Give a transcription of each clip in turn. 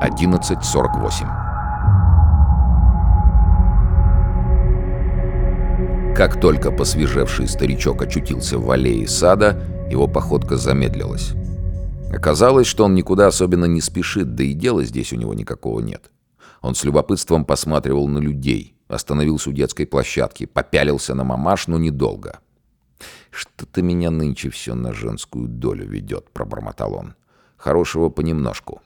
11.48 Как только посвежевший старичок очутился в аллее сада, его походка замедлилась. Оказалось, что он никуда особенно не спешит, да и дела здесь у него никакого нет. Он с любопытством посматривал на людей, остановился у детской площадки, попялился на мамаш, но недолго. «Что-то меня нынче все на женскую долю ведет», — пробормотал он. «Хорошего понемножку».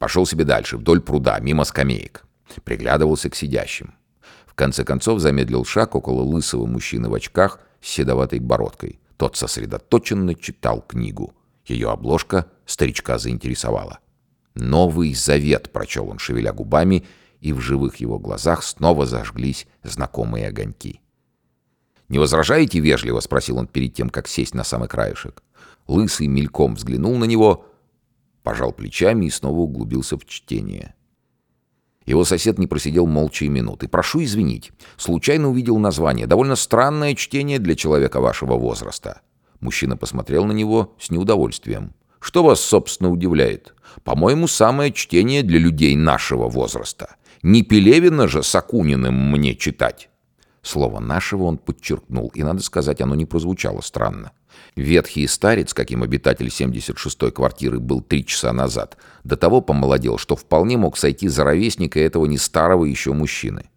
Пошел себе дальше, вдоль пруда, мимо скамеек. Приглядывался к сидящим. В конце концов замедлил шаг около лысого мужчины в очках с седоватой бородкой. Тот сосредоточенно читал книгу. Ее обложка старичка заинтересовала. «Новый завет», — прочел он, шевеля губами, и в живых его глазах снова зажглись знакомые огоньки. «Не возражаете вежливо?» — спросил он перед тем, как сесть на самый краешек. Лысый мельком взглянул на него пожал плечами и снова углубился в чтение. Его сосед не просидел молча и минуты. «Прошу извинить. Случайно увидел название. Довольно странное чтение для человека вашего возраста». Мужчина посмотрел на него с неудовольствием. «Что вас, собственно, удивляет? По-моему, самое чтение для людей нашего возраста. Не Пелевина же с Акуниным мне читать». Слово «нашего» он подчеркнул, и, надо сказать, оно не прозвучало странно. Ветхий старец, каким обитатель 76-й квартиры был три часа назад, до того помолодел, что вполне мог сойти за ровесника этого не старого еще мужчины.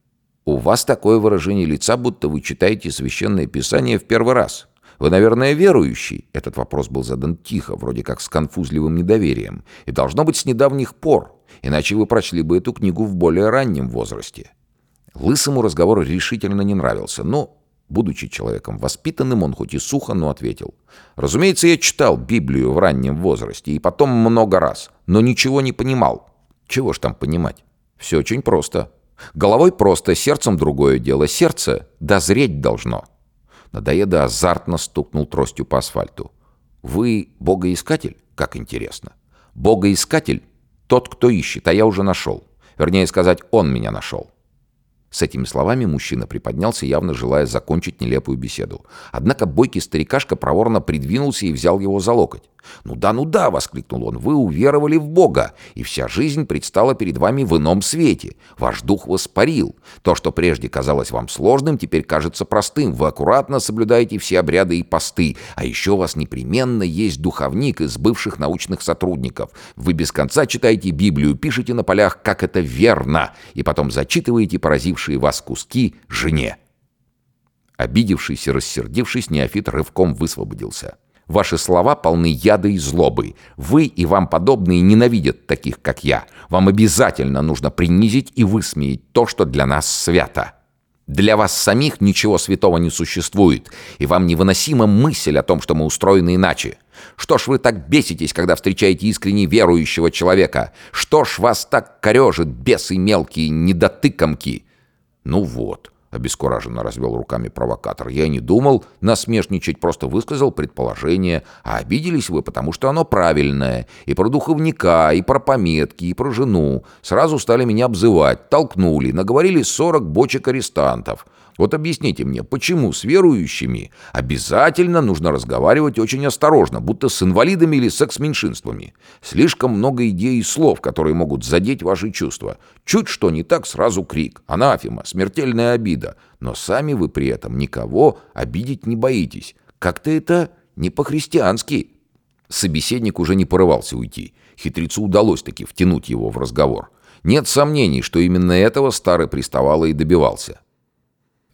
«У вас такое выражение лица, будто вы читаете Священное Писание в первый раз. Вы, наверное, верующий?» Этот вопрос был задан тихо, вроде как с конфузливым недоверием. «И должно быть с недавних пор, иначе вы прочли бы эту книгу в более раннем возрасте». Лысому разговор решительно не нравился, но Будучи человеком воспитанным, он хоть и сухо, но ответил. «Разумеется, я читал Библию в раннем возрасте, и потом много раз, но ничего не понимал». «Чего ж там понимать? Все очень просто. Головой просто, сердцем другое дело. Сердце дозреть должно». Надоеда азартно стукнул тростью по асфальту. «Вы богоискатель? Как интересно. Богоискатель — тот, кто ищет, а я уже нашел. Вернее сказать, он меня нашел. С этими словами мужчина приподнялся, явно желая закончить нелепую беседу. Однако бойкий старикашка проворно придвинулся и взял его за локоть. «Ну да, ну да!» — воскликнул он. «Вы уверовали в Бога, и вся жизнь предстала перед вами в ином свете. Ваш дух воспарил. То, что прежде казалось вам сложным, теперь кажется простым. Вы аккуратно соблюдаете все обряды и посты. А еще у вас непременно есть духовник из бывших научных сотрудников. Вы без конца читаете Библию, пишете на полях, как это верно, и потом зачитываете поразившие вас куски жене». Обидевшись и рассердившись, Неофит рывком высвободился. Ваши слова полны яда и злобы. Вы и вам подобные ненавидят таких, как я. Вам обязательно нужно принизить и высмеять то, что для нас свято. Для вас самих ничего святого не существует, и вам невыносима мысль о том, что мы устроены иначе. Что ж вы так беситесь, когда встречаете искренне верующего человека? Что ж вас так корежит, бесы мелкие, недотыкомки? Ну вот, Обескураженно развел руками провокатор. «Я не думал насмешничать, просто высказал предположение. А обиделись вы, потому что оно правильное. И про духовника, и про пометки, и про жену. Сразу стали меня обзывать, толкнули, наговорили сорок бочек арестантов. Вот объясните мне, почему с верующими обязательно нужно разговаривать очень осторожно, будто с инвалидами или секс-меньшинствами? Слишком много идей и слов, которые могут задеть ваши чувства. Чуть что не так, сразу крик, анафема, смертельная обида. Но сами вы при этом никого обидеть не боитесь. Как-то это не по-христиански. Собеседник уже не порывался уйти. Хитрецу удалось таки втянуть его в разговор. Нет сомнений, что именно этого старый приставало и добивался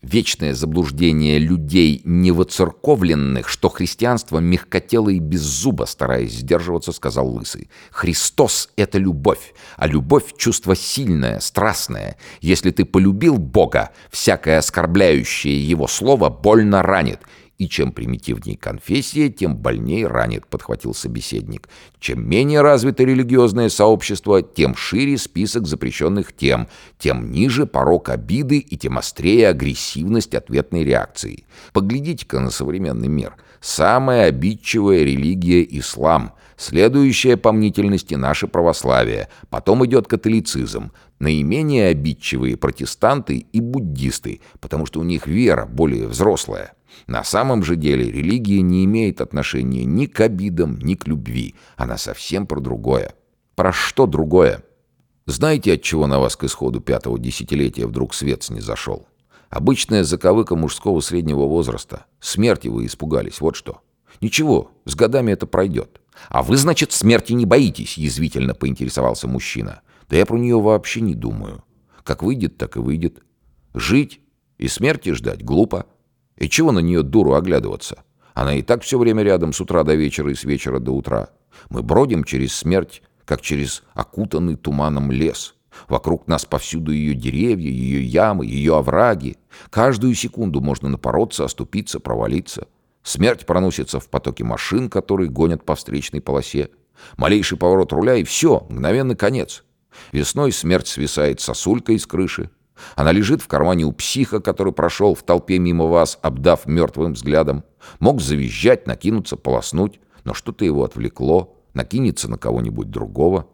вечное заблуждение людей невоцерковленных, что христианство мягкотело и беззубо, стараясь сдерживаться, сказал Лысый. Христос — это любовь, а любовь — чувство сильное, страстное. Если ты полюбил Бога, всякое оскорбляющее его слово больно ранит, и чем примитивнее конфессия, тем больнее ранит, подхватил собеседник. Чем менее развито религиозное сообщество, тем шире список запрещенных тем, тем ниже порог обиды и тем острее агрессивность ответной реакции. Поглядите-ка на современный мир. Самая обидчивая религия – ислам. Следующая по мнительности – наше православие. Потом идет католицизм. Наименее обидчивые – протестанты и буддисты, потому что у них вера более взрослая. На самом же деле религия не имеет отношения ни к обидам, ни к любви. Она совсем про другое. Про что другое? Знаете, от чего на вас к исходу пятого десятилетия вдруг свет снизошел? Обычная заковыка мужского среднего возраста. Смерти вы испугались, вот что. Ничего, с годами это пройдет. А вы, значит, смерти не боитесь, язвительно поинтересовался мужчина. Да я про нее вообще не думаю. Как выйдет, так и выйдет. Жить и смерти ждать глупо. И чего на нее дуру оглядываться? Она и так все время рядом с утра до вечера и с вечера до утра. Мы бродим через смерть, как через окутанный туманом лес. Вокруг нас повсюду ее деревья, ее ямы, ее овраги. Каждую секунду можно напороться, оступиться, провалиться. Смерть проносится в потоке машин, которые гонят по встречной полосе. Малейший поворот руля и все, мгновенный конец. Весной смерть свисает сосулькой из крыши. Она лежит в кармане у психа, который прошел в толпе мимо вас, обдав мертвым взглядом. Мог завизжать, накинуться, полоснуть, но что-то его отвлекло, накинется на кого-нибудь другого.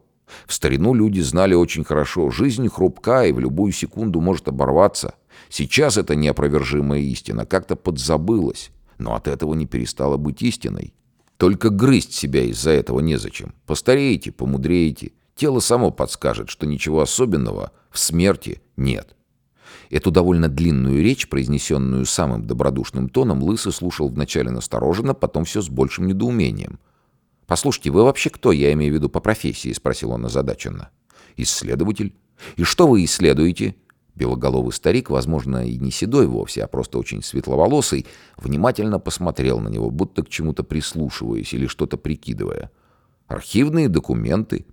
В старину люди знали очень хорошо, жизнь хрупка и в любую секунду может оборваться. Сейчас это неопровержимая истина как-то подзабылась, но от этого не перестала быть истиной. Только грызть себя из-за этого незачем. Постареете, помудреете. Тело само подскажет, что ничего особенного в смерти нет. Эту довольно длинную речь, произнесенную самым добродушным тоном, Лысый слушал вначале настороженно, потом все с большим недоумением – «Послушайте, вы вообще кто, я имею в виду по профессии?» — спросил он озадаченно. «Исследователь. И что вы исследуете?» Белоголовый старик, возможно, и не седой вовсе, а просто очень светловолосый, внимательно посмотрел на него, будто к чему-то прислушиваясь или что-то прикидывая. «Архивные документы.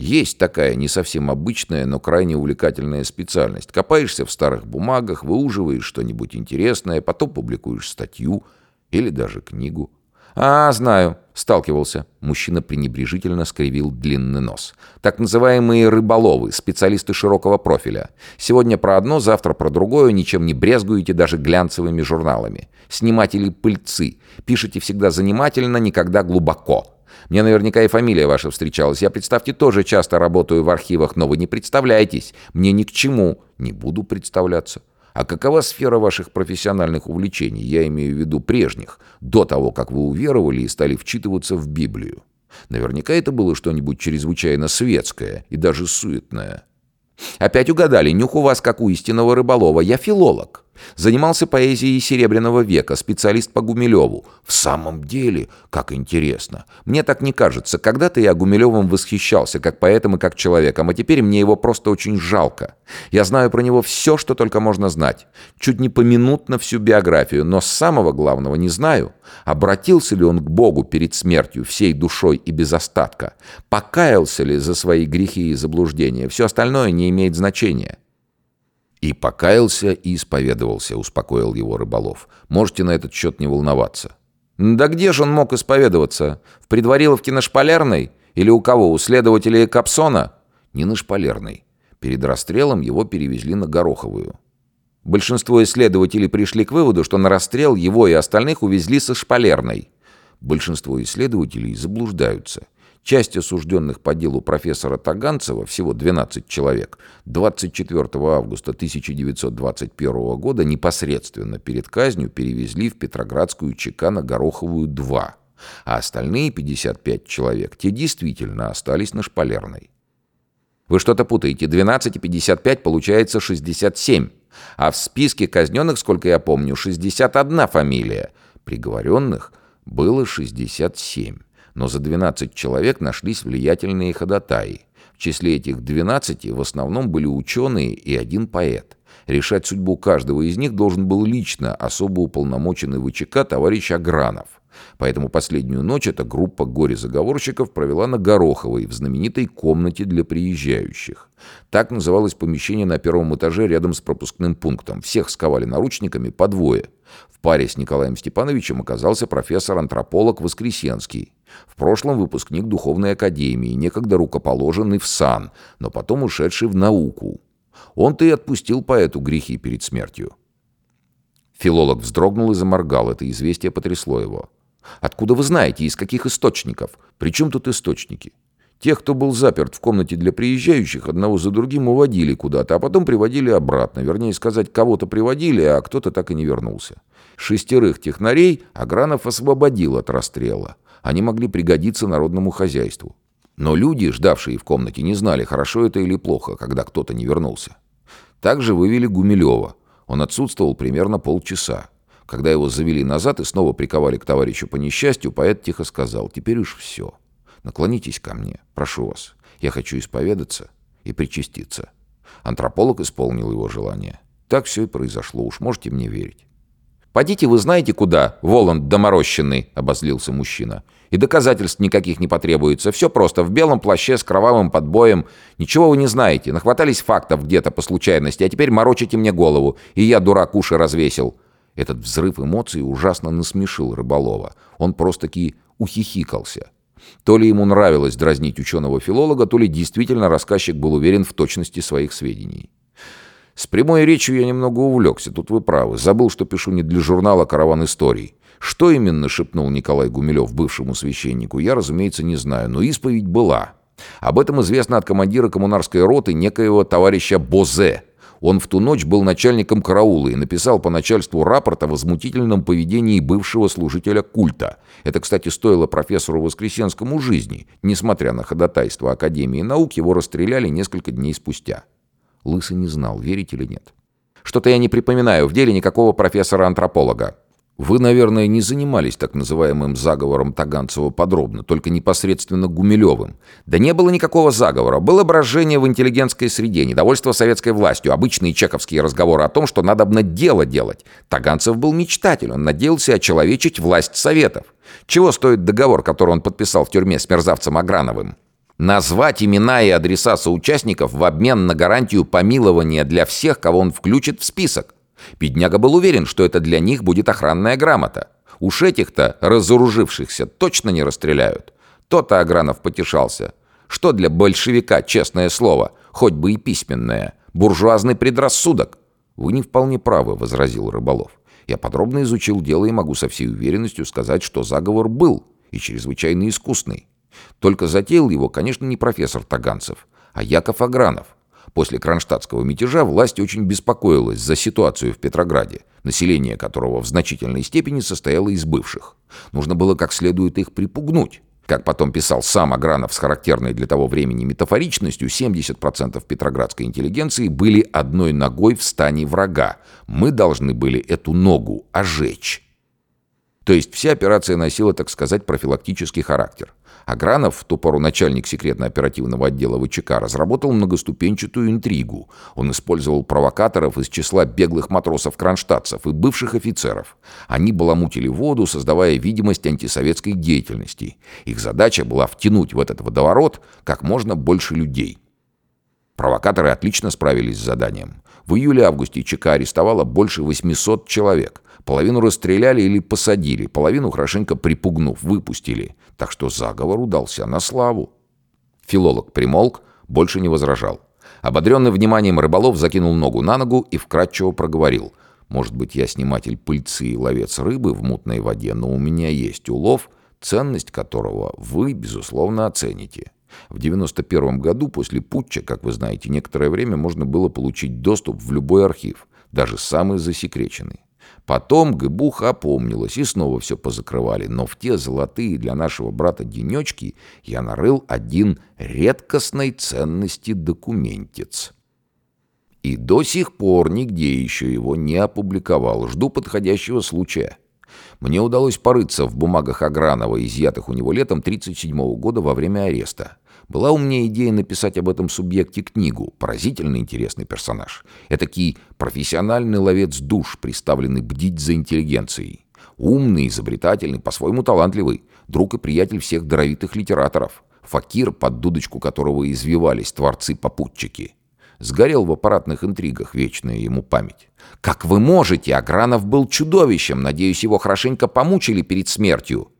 Есть такая не совсем обычная, но крайне увлекательная специальность. Копаешься в старых бумагах, выуживаешь что-нибудь интересное, потом публикуешь статью или даже книгу». «А, знаю. Сталкивался. Мужчина пренебрежительно скривил длинный нос. Так называемые рыболовы, специалисты широкого профиля. Сегодня про одно, завтра про другое, ничем не брезгуете даже глянцевыми журналами. Сниматели пыльцы. Пишите всегда занимательно, никогда глубоко. Мне наверняка и фамилия ваша встречалась. Я, представьте, тоже часто работаю в архивах, но вы не представляетесь. Мне ни к чему. Не буду представляться. А какова сфера ваших профессиональных увлечений, я имею в виду прежних, до того, как вы уверовали и стали вчитываться в Библию? Наверняка это было что-нибудь чрезвычайно светское и даже суетное. Опять угадали, нюх у вас как у истинного рыболова. Я филолог. Занимался поэзией Серебряного века, специалист по Гумилеву. В самом деле, как интересно. Мне так не кажется. Когда-то я Гумилевым восхищался, как поэтом и как человеком, а теперь мне его просто очень жалко. Я знаю про него все, что только можно знать. Чуть не поминутно всю биографию, но самого главного не знаю. Обратился ли он к Богу перед смертью всей душой и без остатка? Покаялся ли за свои грехи и заблуждения? Все остальное не имеет значения. «И покаялся, и исповедовался», — успокоил его рыболов. «Можете на этот счет не волноваться». «Да где же он мог исповедоваться? В предвариловке на Шпалерной? Или у кого? У следователя Капсона?» «Не на Шпалерной. Перед расстрелом его перевезли на Гороховую». Большинство исследователей пришли к выводу, что на расстрел его и остальных увезли со Шпалерной. Большинство исследователей заблуждаются. Часть осужденных по делу профессора Таганцева, всего 12 человек, 24 августа 1921 года непосредственно перед казнью перевезли в Петроградскую ЧК на Гороховую 2, а остальные 55 человек, те действительно остались на Шпалерной. Вы что-то путаете. 12 и 55 получается 67. А в списке казненных, сколько я помню, 61 фамилия. Приговоренных было 67 но за 12 человек нашлись влиятельные ходатаи. В числе этих 12 в основном были ученые и один поэт. Решать судьбу каждого из них должен был лично особо уполномоченный ВЧК товарищ Агранов. Поэтому последнюю ночь эта группа горе-заговорщиков провела на Гороховой, в знаменитой комнате для приезжающих. Так называлось помещение на первом этаже рядом с пропускным пунктом. Всех сковали наручниками по двое. В паре с Николаем Степановичем оказался профессор-антрополог Воскресенский. В прошлом выпускник Духовной Академии, некогда рукоположенный в сан, но потом ушедший в науку. Он-то и отпустил поэту грехи перед смертью. Филолог вздрогнул и заморгал, это известие потрясло его. «Откуда вы знаете, из каких источников? Причем тут источники?» Тех, кто был заперт в комнате для приезжающих, одного за другим уводили куда-то, а потом приводили обратно. Вернее сказать, кого-то приводили, а кто-то так и не вернулся. Шестерых технарей Агранов освободил от расстрела. Они могли пригодиться народному хозяйству. Но люди, ждавшие в комнате, не знали, хорошо это или плохо, когда кто-то не вернулся. Также вывели Гумилева. Он отсутствовал примерно полчаса. Когда его завели назад и снова приковали к товарищу по несчастью, поэт тихо сказал, «Теперь уж все. Наклонитесь ко мне, прошу вас. Я хочу исповедаться и причаститься». Антрополог исполнил его желание. Так все и произошло, уж можете мне верить. «Подите вы знаете куда, Воланд доморощенный», — обозлился мужчина. «И доказательств никаких не потребуется. Все просто, в белом плаще с кровавым подбоем. Ничего вы не знаете, нахватались фактов где-то по случайности, а теперь морочите мне голову, и я, дурак, уши развесил». Этот взрыв эмоций ужасно насмешил Рыболова. Он просто-таки ухихикался. То ли ему нравилось дразнить ученого-филолога, то ли действительно рассказчик был уверен в точности своих сведений. Прямой речью я немного увлекся, тут вы правы. Забыл, что пишу не для журнала «Караван историй». Что именно шепнул Николай Гумилев бывшему священнику, я, разумеется, не знаю, но исповедь была. Об этом известно от командира коммунарской роты некоего товарища Бозе. Он в ту ночь был начальником караула и написал по начальству рапорт о возмутительном поведении бывшего служителя культа. Это, кстати, стоило профессору Воскресенскому жизни. Несмотря на ходатайство Академии наук, его расстреляли несколько дней спустя. Лысый не знал, верить или нет. «Что-то я не припоминаю в деле никакого профессора-антрополога». Вы, наверное, не занимались так называемым заговором Таганцева подробно, только непосредственно Гумилевым. Да не было никакого заговора. Было брожение в интеллигентской среде, недовольство советской властью, обычные чековские разговоры о том, что надо бы дело делать. Таганцев был мечтатель, он надеялся очеловечить власть Советов. Чего стоит договор, который он подписал в тюрьме с мерзавцем Аграновым? Назвать имена и адреса соучастников в обмен на гарантию помилования для всех, кого он включит в список. Бедняга был уверен, что это для них будет охранная грамота. Уж этих-то, разоружившихся, точно не расстреляют. То-то Агранов потешался. Что для большевика, честное слово, хоть бы и письменное, буржуазный предрассудок? Вы не вполне правы, возразил Рыболов. Я подробно изучил дело и могу со всей уверенностью сказать, что заговор был и чрезвычайно искусный. Только затеял его, конечно, не профессор Таганцев, а Яков Агранов. После кронштадтского мятежа власть очень беспокоилась за ситуацию в Петрограде, население которого в значительной степени состояло из бывших. Нужно было как следует их припугнуть. Как потом писал сам Агранов с характерной для того времени метафоричностью, 70% петроградской интеллигенции были одной ногой в стане врага. Мы должны были эту ногу ожечь. То есть вся операция носила, так сказать, профилактический характер. Агранов, в ту пору начальник секретно-оперативного отдела ВЧК, разработал многоступенчатую интригу. Он использовал провокаторов из числа беглых матросов-кронштадтцев и бывших офицеров. Они баламутили воду, создавая видимость антисоветской деятельности. Их задача была втянуть в этот водоворот как можно больше людей. Провокаторы отлично справились с заданием. В июле-августе ЧК арестовало больше 800 человек – Половину расстреляли или посадили, половину хорошенько припугнув, выпустили. Так что заговор удался на славу. Филолог примолк, больше не возражал. Ободренный вниманием рыболов закинул ногу на ногу и вкратчиво проговорил. «Может быть, я сниматель пыльцы и ловец рыбы в мутной воде, но у меня есть улов, ценность которого вы, безусловно, оцените». В 91 году после путча, как вы знаете, некоторое время можно было получить доступ в любой архив, даже самый засекреченный. Потом Гыбуха опомнилась и снова все позакрывали, но в те золотые для нашего брата денечки я нарыл один редкостной ценности документец. И до сих пор нигде еще его не опубликовал. Жду подходящего случая. Мне удалось порыться в бумагах Агранова, изъятых у него летом 1937 года во время ареста. Была у меня идея написать об этом субъекте книгу. Поразительно интересный персонаж. Этакий профессиональный ловец душ, приставленный бдить за интеллигенцией. Умный, изобретательный, по-своему талантливый. Друг и приятель всех даровитых литераторов. Факир, под дудочку которого извивались творцы-попутчики. Сгорел в аппаратных интригах, вечная ему память. «Как вы можете? Агранов был чудовищем. Надеюсь, его хорошенько помучили перед смертью».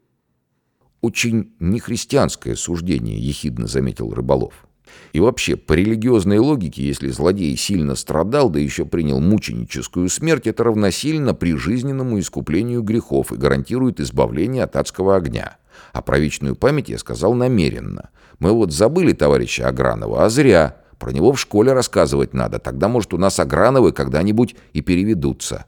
«Очень нехристианское суждение», — ехидно заметил Рыболов. «И вообще, по религиозной логике, если злодей сильно страдал, да еще принял мученическую смерть, это равносильно прижизненному искуплению грехов и гарантирует избавление от адского огня. А про вечную память я сказал намеренно. Мы вот забыли товарища Агранова, а зря. Про него в школе рассказывать надо, тогда, может, у нас Аграновы когда-нибудь и переведутся».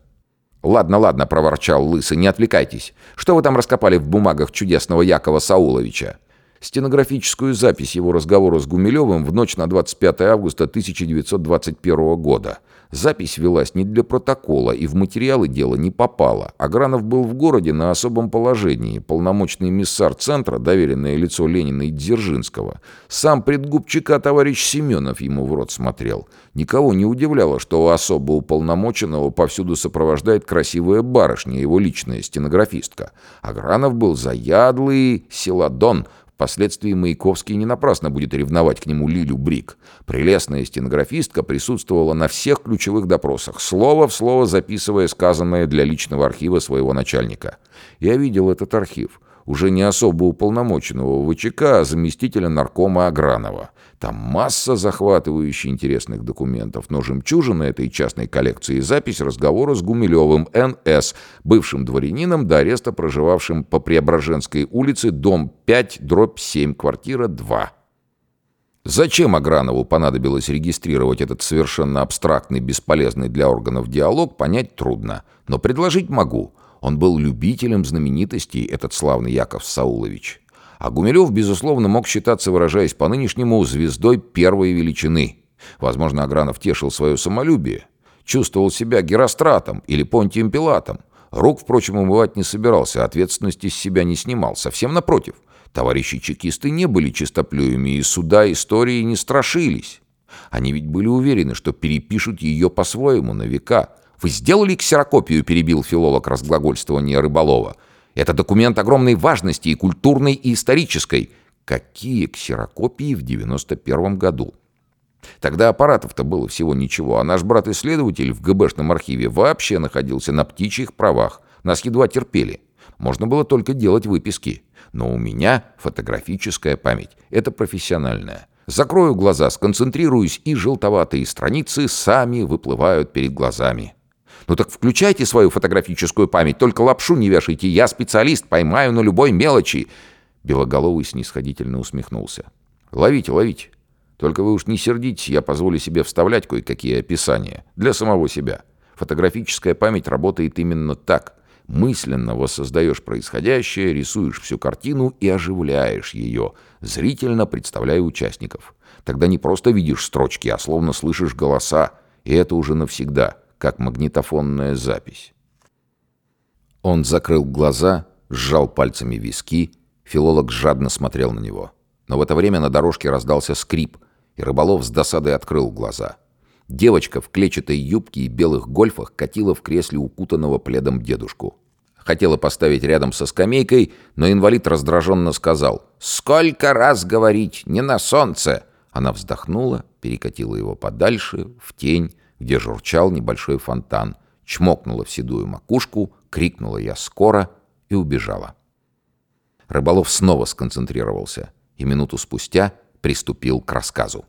«Ладно, ладно», — проворчал Лысый, — «не отвлекайтесь. Что вы там раскопали в бумагах чудесного Якова Сауловича?» Стенографическую запись его разговора с Гумилевым в ночь на 25 августа 1921 года. Запись велась не для протокола и в материалы дела не попала. Агранов был в городе на особом положении, полномочный миссар центра, доверенное лицо Ленина и Дзержинского. Сам предгубчика товарищ Семенов ему в рот смотрел. Никого не удивляло, что особо уполномоченного повсюду сопровождает красивая барышня, его личная стенографистка. Агранов был заядлый селадон — Впоследствии Маяковский не напрасно будет ревновать к нему Лилю Брик. Прелестная стенографистка присутствовала на всех ключевых допросах, слово в слово записывая сказанное для личного архива своего начальника. Я видел этот архив уже не особо уполномоченного ВЧК, а заместителя наркома Агранова. Там масса захватывающих интересных документов, но жемчужина этой частной коллекции — запись разговора с Гумилевым Н.С., бывшим дворянином до ареста проживавшим по Преображенской улице, дом 5, дробь 7, квартира 2. Зачем Агранову понадобилось регистрировать этот совершенно абстрактный, бесполезный для органов диалог, понять трудно. Но предложить могу — он был любителем знаменитостей, этот славный Яков Саулович. А Гумилев, безусловно, мог считаться, выражаясь по-нынешнему, звездой первой величины. Возможно, Агранов тешил свое самолюбие. Чувствовал себя Геростратом или Понтием Пилатом. Рук, впрочем, умывать не собирался, ответственности с себя не снимал. Совсем напротив. Товарищи чекисты не были чистоплюями, и суда истории не страшились. Они ведь были уверены, что перепишут ее по-своему на века – «Вы сделали ксерокопию?» — перебил филолог разглагольствования Рыболова. «Это документ огромной важности и культурной, и исторической». Какие ксерокопии в 91 году? Тогда аппаратов-то было всего ничего, а наш брат-исследователь в ГБшном архиве вообще находился на птичьих правах. Нас едва терпели. Можно было только делать выписки. Но у меня фотографическая память. Это профессиональная. Закрою глаза, сконцентрируюсь, и желтоватые страницы сами выплывают перед глазами. Ну так включайте свою фотографическую память, только лапшу не вешайте. Я специалист, поймаю на любой мелочи. Белоголовый снисходительно усмехнулся. Ловите, ловите. Только вы уж не сердитесь, я позволю себе вставлять кое-какие описания. Для самого себя. Фотографическая память работает именно так. Мысленно воссоздаешь происходящее, рисуешь всю картину и оживляешь ее, зрительно представляя участников. Тогда не просто видишь строчки, а словно слышишь голоса, и это уже навсегда как магнитофонная запись. Он закрыл глаза, сжал пальцами виски, филолог жадно смотрел на него. Но в это время на дорожке раздался скрип, и рыболов с досадой открыл глаза. Девочка в клетчатой юбке и белых гольфах катила в кресле укутанного пледом дедушку. Хотела поставить рядом со скамейкой, но инвалид раздраженно сказал «Сколько раз говорить, не на солнце!» Она вздохнула, перекатила его подальше, в тень, где журчал небольшой фонтан, чмокнула в седую макушку, крикнула «Я скоро!» и убежала. Рыболов снова сконцентрировался и минуту спустя приступил к рассказу.